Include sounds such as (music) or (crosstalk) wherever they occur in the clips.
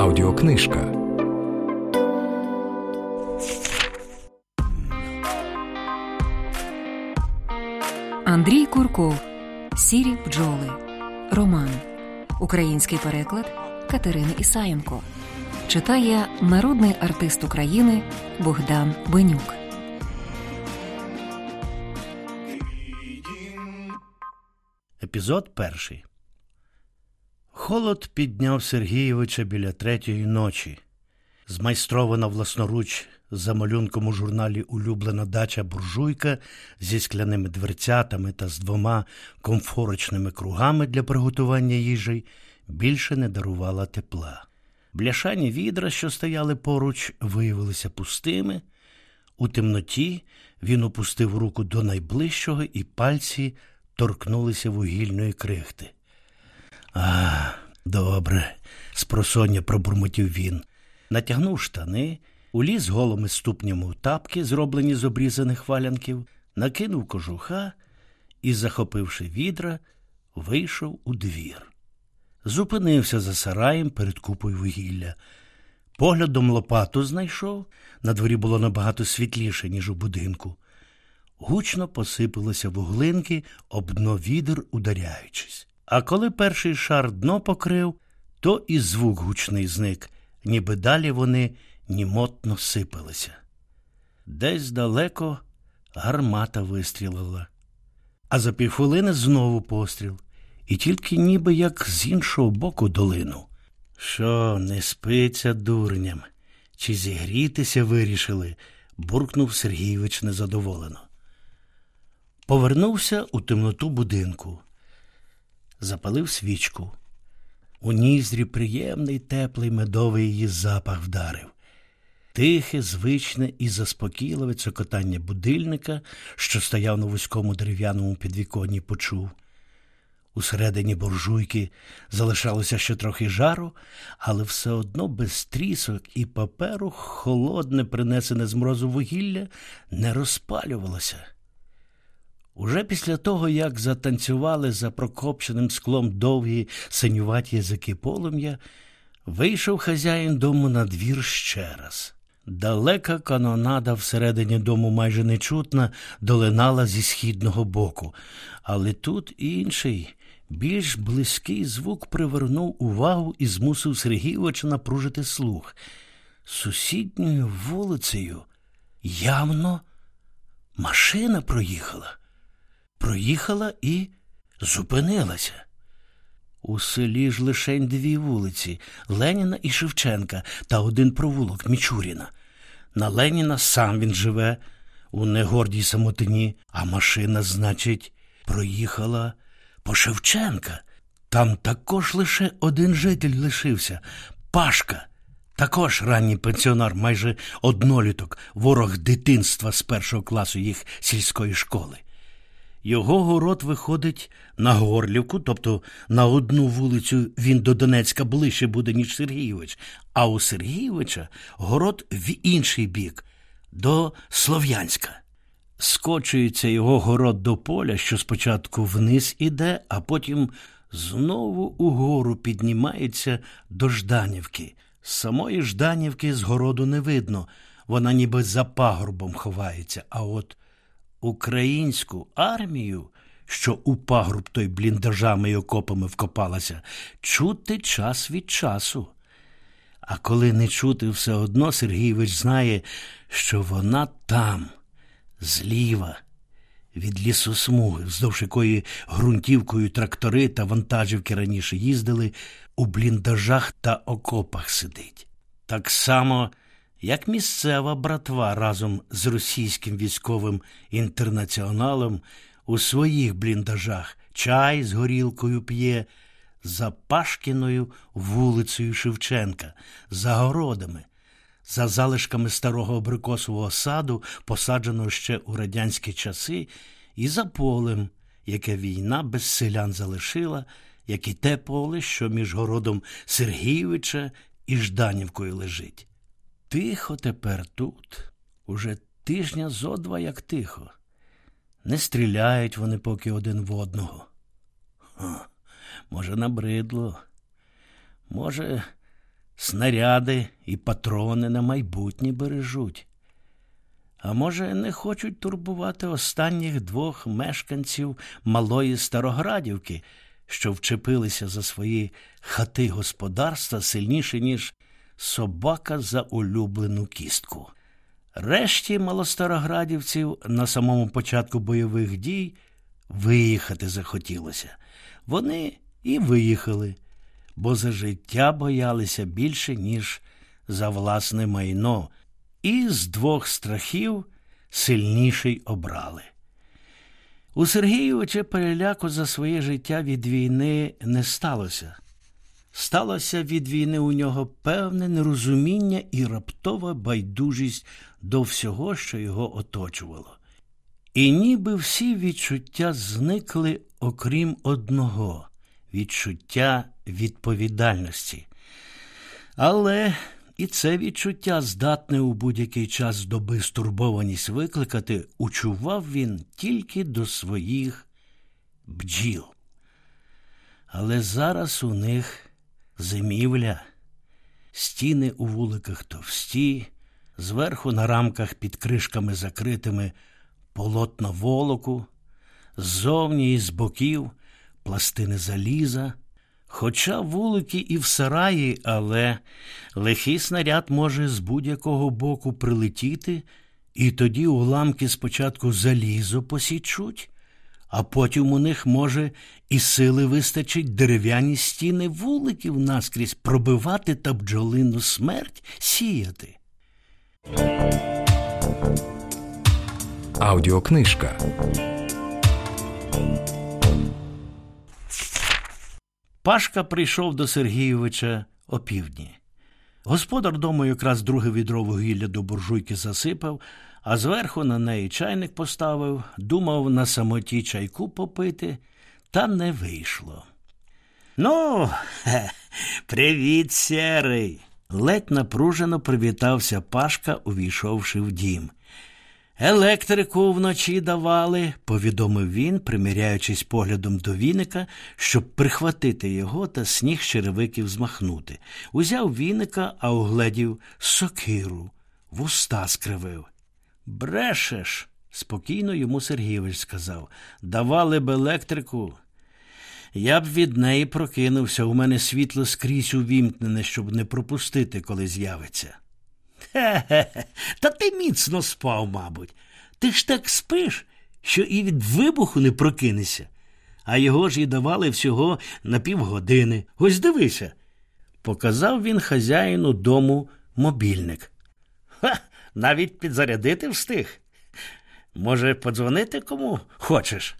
Аудіокнижка. Андрій Курков. Сірі бджоли. Роман. Український переклад Катерини Ісаєнко. Читає народний артист України Богдан Бенюк. Епізод перший. Холод підняв Сергійовича біля третьої ночі. Змайстрована власноруч за малюнком у журналі Улюблена дача буржуйка зі скляними дверцятами та з двома комфорочними кругами для приготування їжі більше не дарувала тепла. Бляшані відра, що стояли поруч, виявилися пустими. У темноті він опустив руку до найближчого, і пальці торкнулися вугільної крихти. А, добре, спросоння пробурмотів він. Натягнув штани, уліз голими ступнями у тапки, зроблені з обрізаних валянків, накинув кожуха і, захопивши відра, вийшов у двір. Зупинився за сараєм перед купою вугілля. Поглядом лопату знайшов, на дворі було набагато світліше, ніж у будинку. Гучно посипалися вуглинки, об дно відер ударяючись. А коли перший шар дно покрив, то і звук гучний зник, ніби далі вони німотно сипалися. Десь далеко гармата вистрілила, а за півхвилини знову постріл, і тільки ніби як з іншого боку долину. Що, не спиться дурням? Чи зігрітися вирішили? буркнув Сергійович незадоволено. Повернувся у темноту будинку, запалив свічку. У ніздрі приємний теплий медовий її запах вдарив. Тихе, звичне і заспокійливе цокотання будильника, що стояв на вузькому дерев'яному підвіконні, почув. Усередині буржуйки залишалося ще трохи жару, але все одно без трісок і паперу холодне, принесене з морозу вугілля, не розпалювалося. Уже після того, як затанцювали за прокопченим склом довгі синюваті язики полум'я, вийшов хазяїн дому на двір ще раз. Далека канонада всередині дому майже нечутна долинала зі східного боку, але тут інший, більш близький звук привернув увагу і змусив Сергійовича напружити слух. Сусідньою вулицею явно машина проїхала проїхала і зупинилася. У селі ж лишень дві вулиці Леніна і Шевченка та один провулок Мічуріна. На Леніна сам він живе у негордій самотині, а машина, значить, проїхала по Шевченка. Там також лише один житель лишився Пашка. Також ранній пенсіонер, майже одноліток, ворог дитинства з першого класу їх сільської школи. Його город виходить на Горлівку, тобто на одну вулицю він до Донецька ближче буде, ніж Сергійович, а у Сергійовича город в інший бік, до Слов'янська. Скочується його город до поля, що спочатку вниз іде, а потім знову угору піднімається до Жданівки. Самої Жданівки з городу не видно, вона ніби за пагорбом ховається, а от українську армію, що у пагруб той бліндажами й окопами вкопалася, чути час від часу. А коли не чути все одно, Сергійович знає, що вона там, зліва, від лісосмуги, вздовж якої ґрунтівкою трактори та вантажівки раніше їздили, у бліндажах та окопах сидить. Так само як місцева братва разом з російським військовим інтернаціоналом у своїх бліндажах чай з горілкою п'є за Пашкіною вулицею Шевченка, за городами, за залишками старого абрикосового саду, посадженого ще у радянські часи, і за полем, яке війна без селян залишила, як і те поле, що між городом Сергійовича і Жданівкою лежить. Тихо тепер тут, уже тижня зо два як тихо. Не стріляють вони поки один в одного. Ха, може, набридло. Може, снаряди і патрони на майбутнє бережуть. А може, не хочуть турбувати останніх двох мешканців малої Староградівки, що вчепилися за свої хати господарства сильніше, ніж собака за улюблену кістку. Решті малостароградівців на самому початку бойових дій виїхати захотілося. Вони і виїхали, бо за життя боялися більше, ніж за власне майно, і з двох страхів сильніший обрали. У Сергійовича переляку за своє життя від війни не сталося. Сталося від війни у нього певне нерозуміння і раптова байдужість до всього, що його оточувало. І ніби всі відчуття зникли, окрім одного відчуття відповідальності. Але і це відчуття, здатне у будь-який час доби стурбованість викликати, учував він тільки до своїх бджіл. Але зараз у них зимівля, стіни у вуликах товсті, зверху на рамках під кришками закритими полотна волоку, ззовні і з боків пластини заліза. Хоча вулики і в сараї, але лихий снаряд може з будь-якого боку прилетіти, і тоді уламки спочатку залізо посічуть, а потім у них може і сили вистачить дерев'яні стіни вуликів наскрізь пробивати та бджолину смерть сіяти. Аудіокнижка. Пашка прийшов до Сергійовича опівдні. Господар дому якраз друге відро вугілля до буржуйки засипав, а зверху на неї чайник поставив, думав на самоті чайку попити, та не вийшло. Ну, хе, привіт, серий. Ледь напружено привітався Пашка, увійшовши в дім. Електрику вночі давали, повідомив він, приміряючись поглядом до віника, щоб прихватити його та сніг черевиків змахнути. Узяв віника, а угледів сокиру, вуста скривив. Брешеш, спокійно йому Сергійович сказав. Давали б електрику. Я б від неї прокинувся. У мене світло скрізь увімкнене, щоб не пропустити, коли з'явиться. Хе-хе, та ти міцно спав, мабуть. Ти ж так спиш, що і від вибуху не прокинешся. А його ж і давали всього на півгодини. Ось дивися. Показав він хазяїну дому мобільник. Ха, навіть підзарядити встиг. Може, подзвонити кому хочеш?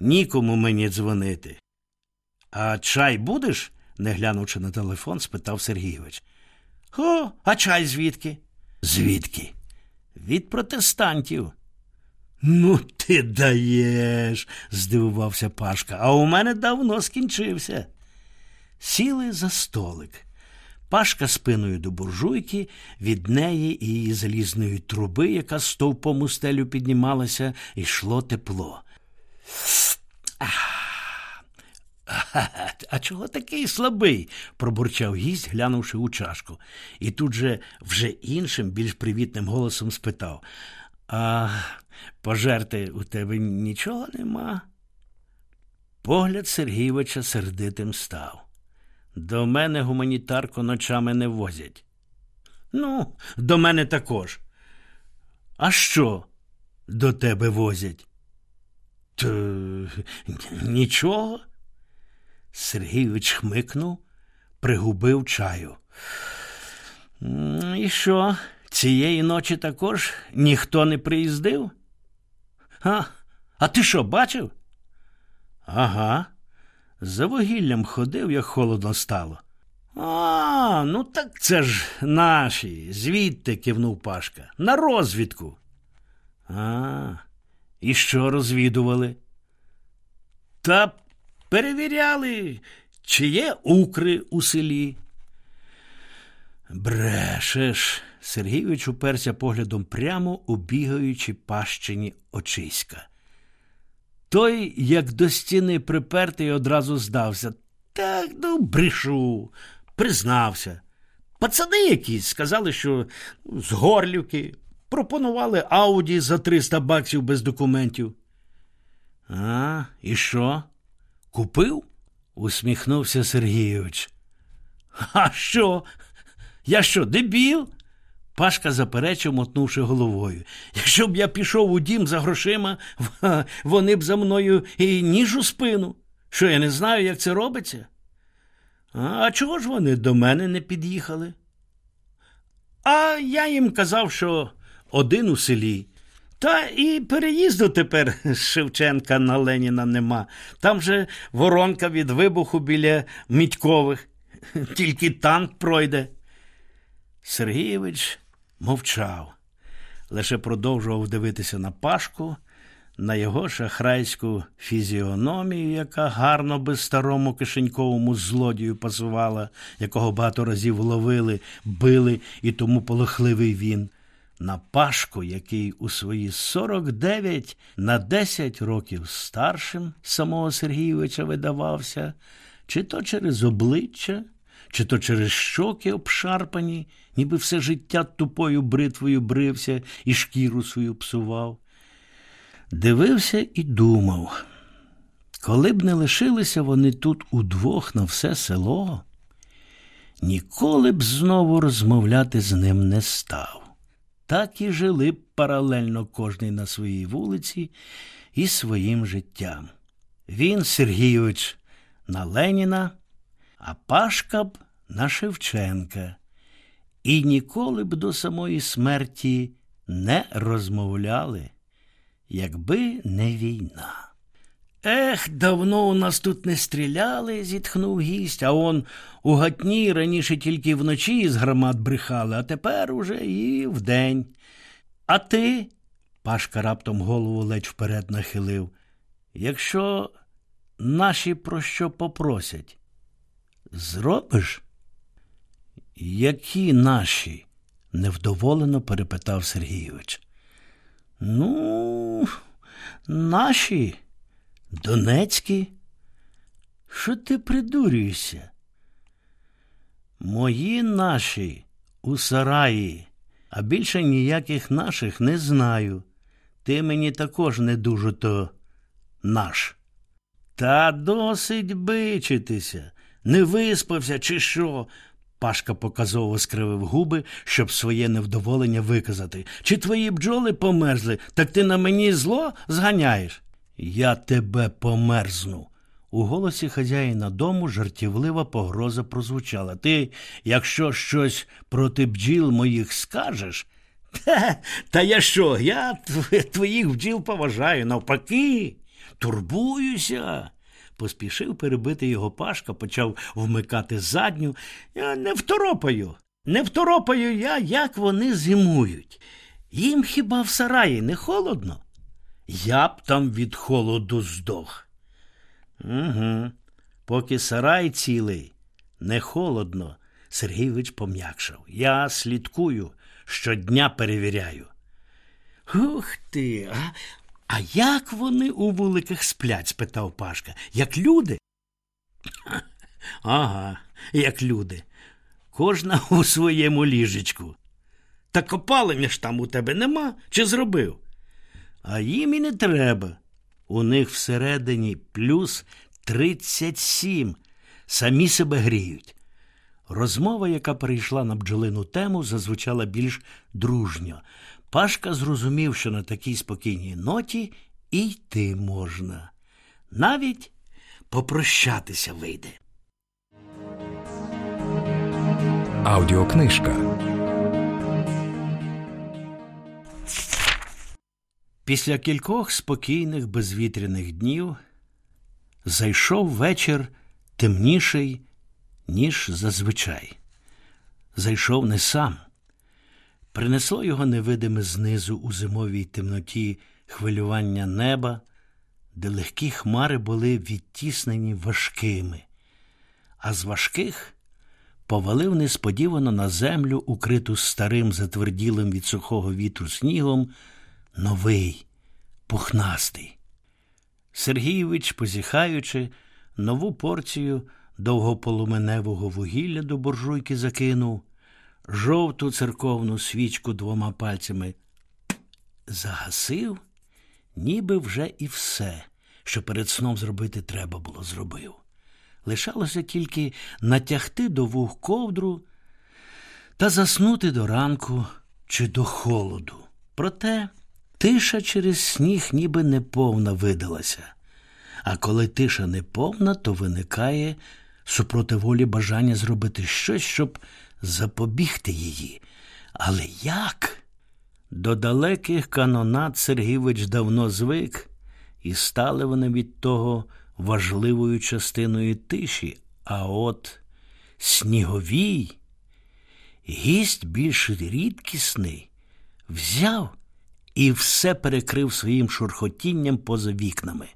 Нікому мені дзвонити. А чай будеш? не глянувши на телефон, спитав Сергійович. О, а чай звідки? Звідки? Від протестантів. Ну, ти даєш, здивувався Пашка, а у мене давно скінчився. Сіли за столик. Пашка спиною до буржуйки, від неї і її залізної труби, яка стовпом у стелю піднімалася, йшло тепло. (laughs) А чого такий слабий? пробурчав гість, глянувши у чашку, і тут же вже іншим, більш привітним голосом спитав А пожерти у тебе нічого нема? Погляд Сергійовича сердитим став. До мене гуманітарку ночами не возять. Ну, до мене також. А що до тебе возять? Т нічого. Сергійович хмикнув, пригубив чаю. І що, цієї ночі також ніхто не приїздив? А, а ти що, бачив? Ага. За вугіллям ходив, як холодно стало. А, ну так це ж наші, звідти кивнув Пашка. На розвідку. А, і що розвідували? Та перевіряли, чи є укри у селі. Брешеш. Сергійович уперся поглядом прямо у бігаючі пащині очиська. Той, як до стіни припертий, одразу здався. Так, ну, брешу. признався. Пацани якісь сказали, що з Горлівки пропонували Ауді за 300 баксів без документів. А, і що? Купив? усміхнувся Сергійович. А що? Я що, дебіл? Пашка заперечив, мотнувши головою. Якщо б я пішов у дім за грошима, (laughs) вони б за мною і ніж у спину. Що я не знаю, як це робиться? А чого ж вони до мене не під'їхали? А я їм казав, що один у селі. Та і переїзду тепер з (laughs) Шевченка на Леніна нема. Там же воронка від вибуху біля Мідькових. (laughs) Тільки танк пройде. Сергійович мовчав, лише продовжував дивитися на Пашку, на його шахрайську фізіономію, яка гарно би старому кишеньковому злодію пасувала, якого багато разів ловили, били і тому полохливий він. На Пашку, який у свої 49 на 10 років старшим самого Сергійовича видавався, чи то через обличчя, чи то через щоки обшарпані, ніби все життя тупою бритвою брився і шкіру свою псував. Дивився і думав, коли б не лишилися вони тут удвох на все село, ніколи б знову розмовляти з ним не став. Так і жили б паралельно кожний на своїй вулиці і своїм життям. Він, Сергійович, на Леніна, а Пашка б на Шевченка, і ніколи б до самої смерті не розмовляли, якби не війна. Ех, давно у нас тут не стріляли, зітхнув гість, а он у гатні раніше тільки вночі з громад брехали, а тепер уже і вдень. А ти, Пашка раптом голову ледь вперед нахилив, якщо наші про що попросять, зробиш? Які наші? невдоволено перепитав Сергійович. Ну, наші. Донецькі? Що ти придурюєшся? Мої наші у сараї, а більше ніяких наших не знаю. Ти мені також не дуже то наш. Та досить бичитися, не виспався, чи що? Пашка показово скривив губи, щоб своє невдоволення виказати. Чи твої бджоли померзли, так ти на мені зло зганяєш? Я тебе померзну. У голосі хазяїна дому жартівлива погроза прозвучала. Ти, якщо щось проти бджіл моїх скажеш, та, та я що? Я твоїх бджіл поважаю, навпаки, турбуюся. Поспішив перебити його Пашка, почав вмикати задню. Я не второпаю. Не второпаю я, як вони зимують. Їм хіба в сараї не холодно? Я б там від холоду здох. Угу. Поки сарай цілий, не холодно, Сергійович пом'якшав. Я слідкую, щодня перевіряю. Ух ти, а, а як вони у вуликах сплять? спитав Пашка. Як люди? Ага, як люди. Кожна у своєму ліжечку. Та копалення ж там у тебе нема, чи зробив? А їм і не треба. У них всередині плюс 37. Самі себе гріють. Розмова, яка перейшла на бджолину тему, зазвучала більш дружньо. Пашка зрозумів, що на такій спокійній ноті і йти можна. Навіть попрощатися вийде. Аудіокнижка. Після кількох спокійних безвітряних днів зайшов вечір темніший, ніж зазвичай. Зайшов не сам. Принесло його невидиме знизу у зимовій темноті хвилювання неба, де легкі хмари були відтіснені важкими, а з важких повалив несподівано на землю, укриту старим затверділим від сухого вітру снігом новий, пухнастий. Сергійович, позіхаючи, нову порцію довгополуменевого вугілля до буржуйки закинув, жовту церковну свічку двома пальцями загасив, ніби вже і все, що перед сном зробити треба було, зробив. Лишалося тільки натягти до вух ковдру та заснути до ранку чи до холоду. Проте тиша через сніг ніби неповна видалася. А коли тиша неповна, то виникає супроти волі бажання зробити щось, щоб запобігти її. Але як? До далеких канонат Сергійович давно звик, і стали вони від того важливою частиною тиші, а от сніговій, гість більш рідкісний, взяв і все перекрив своїм шурхотінням поза вікнами.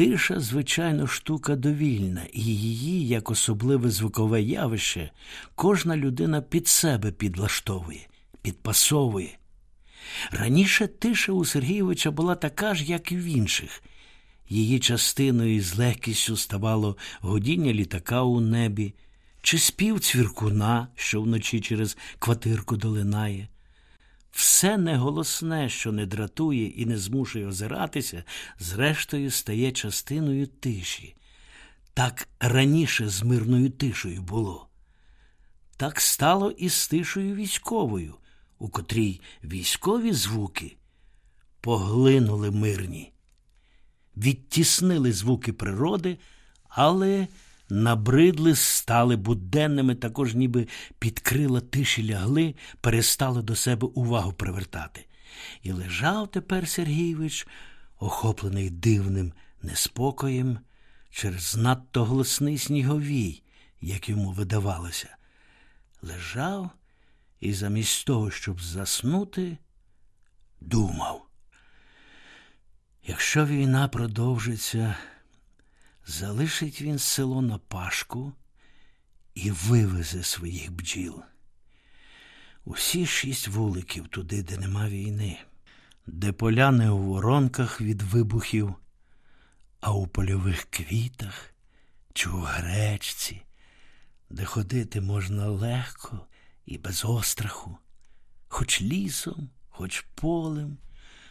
Тиша, звичайно, штука довільна, і її, як особливе звукове явище, кожна людина під себе підлаштовує, підпасовує. Раніше тиша у Сергійовича була така ж, як і в інших. Її частиною з легкістю ставало годіння літака у небі, чи спів цвіркуна, що вночі через квартирку долинає. Все неголосне, що не дратує і не змушує озиратися, зрештою стає частиною тиші. Так раніше з мирною тишою було. Так стало і з тишою військовою, у котрій військові звуки поглинули мирні, відтіснили звуки природи, але набридли, стали буденними, також ніби під крила тиші лягли, перестали до себе увагу привертати. І лежав тепер Сергійович, охоплений дивним неспокоєм, через надто голосний сніговій, як йому видавалося. Лежав і замість того, щоб заснути, думав. Якщо війна продовжиться, залишить він село на пашку і вивезе своїх бджіл. Усі шість вуликів туди, де нема війни, де поляни у воронках від вибухів, а у польових квітах чи у гречці, де ходити можна легко і без остраху, хоч лісом, хоч полем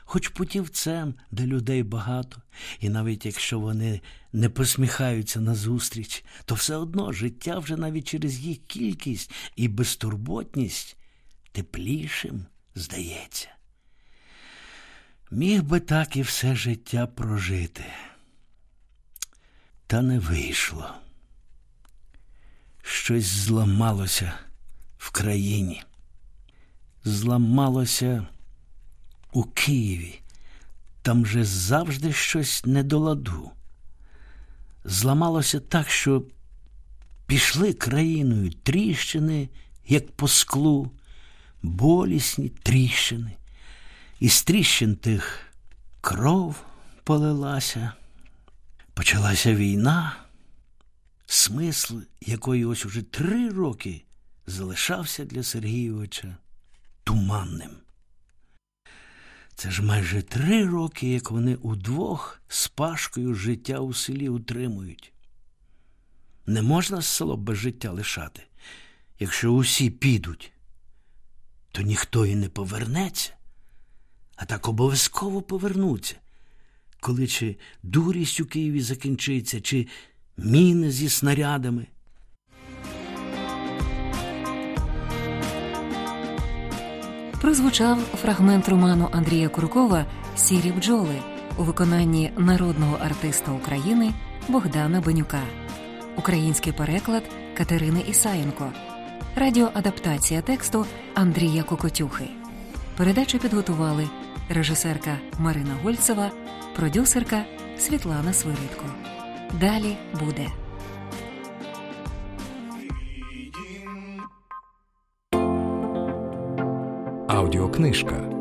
хоч путівцем, де людей багато, і навіть якщо вони не посміхаються назустріч, то все одно життя вже навіть через їх кількість і безтурботність теплішим здається. Міг би так і все життя прожити, та не вийшло. Щось зламалося в країні, зламалося у Києві. Там же завжди щось не до ладу. Зламалося так, що пішли країною тріщини, як по склу, болісні тріщини. Із тріщин тих кров полилася. Почалася війна, смисл якої ось уже три роки залишався для Сергійовича туманним. Це ж майже три роки, як вони удвох з пашкою життя у селі утримують. Не можна село без життя лишати. Якщо усі підуть, то ніхто і не повернеться, а так обов'язково повернуться, коли чи дурість у Києві закінчиться, чи міни зі снарядами. Прозвучав фрагмент роману Андрія Куркова Сірі бджоли у виконанні народного артиста України Богдана Бенюка, український переклад Катерини Ісаєнко, радіоадаптація тексту Андрія Кокотюхи. Передачу підготували режисерка Марина Гольцева, продюсерка Світлана Свиридко. Далі буде. Аудіокнижка.